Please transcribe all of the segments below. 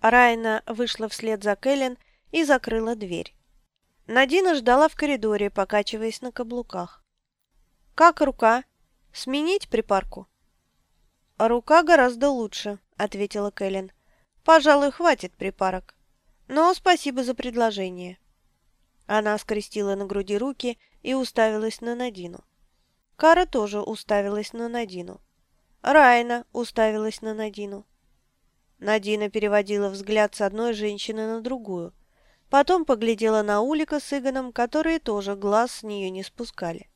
Райна вышла вслед за Кэлен и закрыла дверь. Надина ждала в коридоре, покачиваясь на каблуках. «Как рука? Сменить припарку?» «Рука гораздо лучше», — ответила Кэлен. «Пожалуй, хватит припарок. Но спасибо за предложение». Она скрестила на груди руки и уставилась на Надину. Кара тоже уставилась на Надину. Райна уставилась на Надину. Надина переводила взгляд с одной женщины на другую. Потом поглядела на Улика с Игоном, которые тоже глаз с нее не спускали.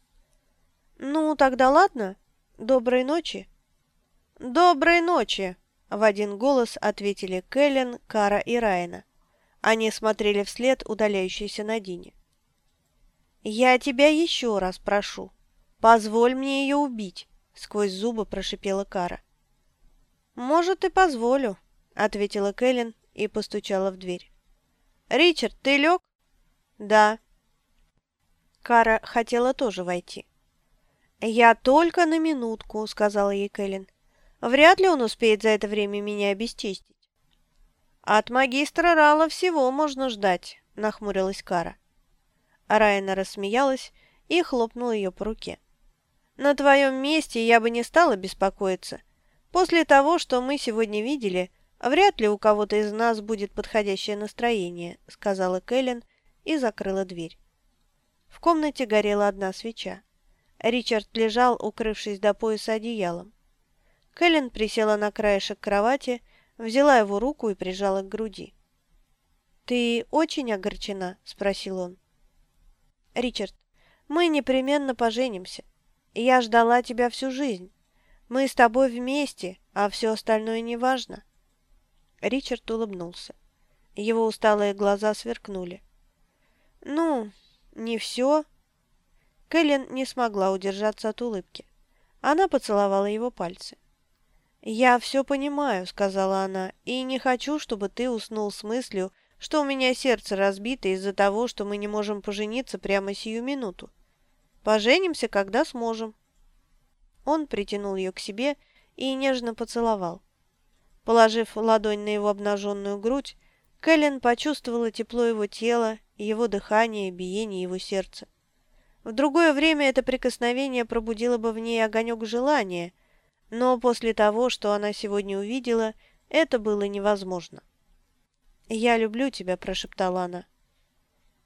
«Ну, тогда ладно. Доброй ночи». «Доброй ночи!» — в один голос ответили Кэлен, Кара и Райна. Они смотрели вслед удаляющейся Надине. «Я тебя еще раз прошу. Позволь мне ее убить», — сквозь зубы прошипела Кара. «Может, и позволю», — ответила Кэлен и постучала в дверь. «Ричард, ты лег?» «Да». Кара хотела тоже войти. «Я только на минутку», — сказала ей Кэлен. «Вряд ли он успеет за это время меня обесчестить». «От магистра Рала всего можно ждать», — нахмурилась Кара. Райана рассмеялась и хлопнула ее по руке. «На твоем месте я бы не стала беспокоиться. После того, что мы сегодня видели, «Вряд ли у кого-то из нас будет подходящее настроение», — сказала Кэлен и закрыла дверь. В комнате горела одна свеча. Ричард лежал, укрывшись до пояса одеялом. Кэлен присела на краешек кровати, взяла его руку и прижала к груди. «Ты очень огорчена?» – спросил он. «Ричард, мы непременно поженимся. Я ждала тебя всю жизнь. Мы с тобой вместе, а все остальное не важно». Ричард улыбнулся. Его усталые глаза сверкнули. «Ну, не все». Кэлен не смогла удержаться от улыбки. Она поцеловала его пальцы. «Я все понимаю», — сказала она, — «и не хочу, чтобы ты уснул с мыслью, что у меня сердце разбито из-за того, что мы не можем пожениться прямо сию минуту. Поженимся, когда сможем». Он притянул ее к себе и нежно поцеловал. Положив ладонь на его обнаженную грудь, Кэлен почувствовала тепло его тела, его дыхание, биение его сердца. В другое время это прикосновение пробудило бы в ней огонек желания, но после того, что она сегодня увидела, это было невозможно. «Я люблю тебя», – прошептала она.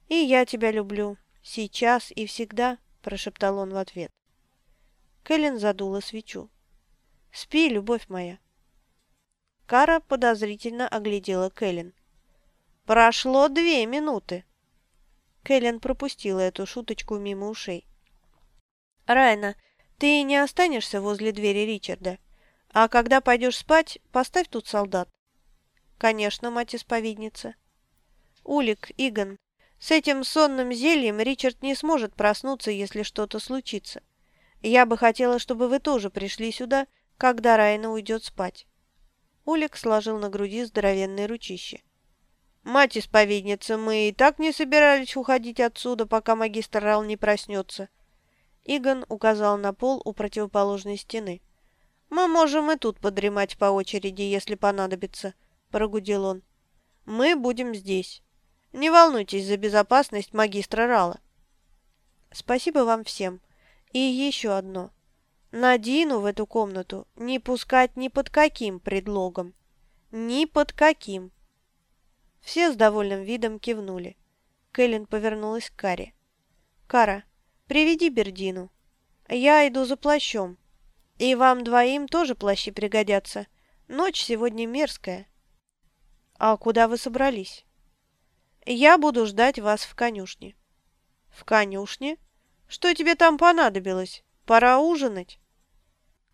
«И я тебя люблю. Сейчас и всегда», – прошептал он в ответ. Кэлен задула свечу. «Спи, любовь моя». Кара подозрительно оглядела Кэлен. «Прошло две минуты!» Кэлен пропустила эту шуточку мимо ушей. «Райна, ты не останешься возле двери Ричарда, а когда пойдешь спать, поставь тут солдат». «Конечно, мать-исповедница». «Улик, Игон, с этим сонным зельем Ричард не сможет проснуться, если что-то случится. Я бы хотела, чтобы вы тоже пришли сюда, когда Райна уйдет спать». Улик сложил на груди здоровенные ручище. «Мать-исповедница, мы и так не собирались уходить отсюда, пока магистр Рал не проснется». Игон указал на пол у противоположной стены. «Мы можем и тут подремать по очереди, если понадобится», — прогудел он. «Мы будем здесь. Не волнуйтесь за безопасность магистра Рала». «Спасибо вам всем. И еще одно. Надину в эту комнату не пускать ни под каким предлогом. Ни под каким. Все с довольным видом кивнули. Кэлен повернулась к Каре. «Кара, приведи Бердину. Я иду за плащом. И вам двоим тоже плащи пригодятся. Ночь сегодня мерзкая». «А куда вы собрались?» «Я буду ждать вас в конюшне». «В конюшне? Что тебе там понадобилось?» Пора ужинать.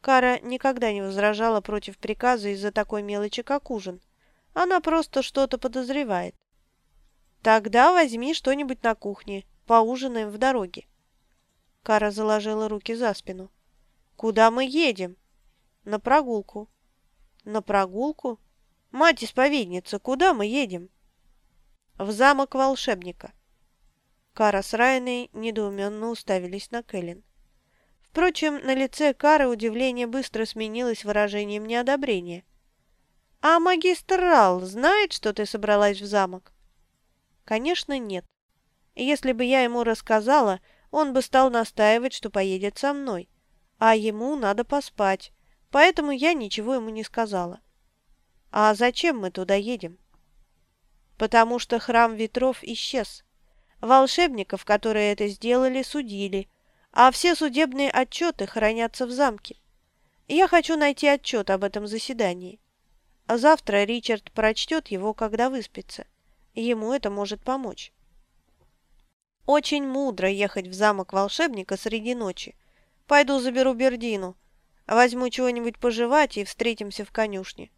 Кара никогда не возражала против приказа из-за такой мелочи, как ужин. Она просто что-то подозревает. Тогда возьми что-нибудь на кухне, поужинаем в дороге. Кара заложила руки за спину. Куда мы едем? На прогулку. На прогулку? Мать-исповедница, куда мы едем? В замок волшебника. Кара с Райной недоуменно уставились на Кэлен. Впрочем, на лице Кары удивление быстро сменилось выражением неодобрения. «А магистр Рал знает, что ты собралась в замок?» «Конечно, нет. Если бы я ему рассказала, он бы стал настаивать, что поедет со мной, а ему надо поспать, поэтому я ничего ему не сказала. А зачем мы туда едем? Потому что храм ветров исчез. Волшебников, которые это сделали, судили, а все судебные отчеты хранятся в замке. Я хочу найти отчет об этом заседании. Завтра Ричард прочтет его, когда выспится. Ему это может помочь. Очень мудро ехать в замок волшебника среди ночи. Пойду заберу Бердину. Возьму чего-нибудь пожевать и встретимся в конюшне.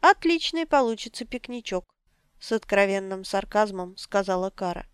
Отличный получится пикничок, с откровенным сарказмом сказала Кара.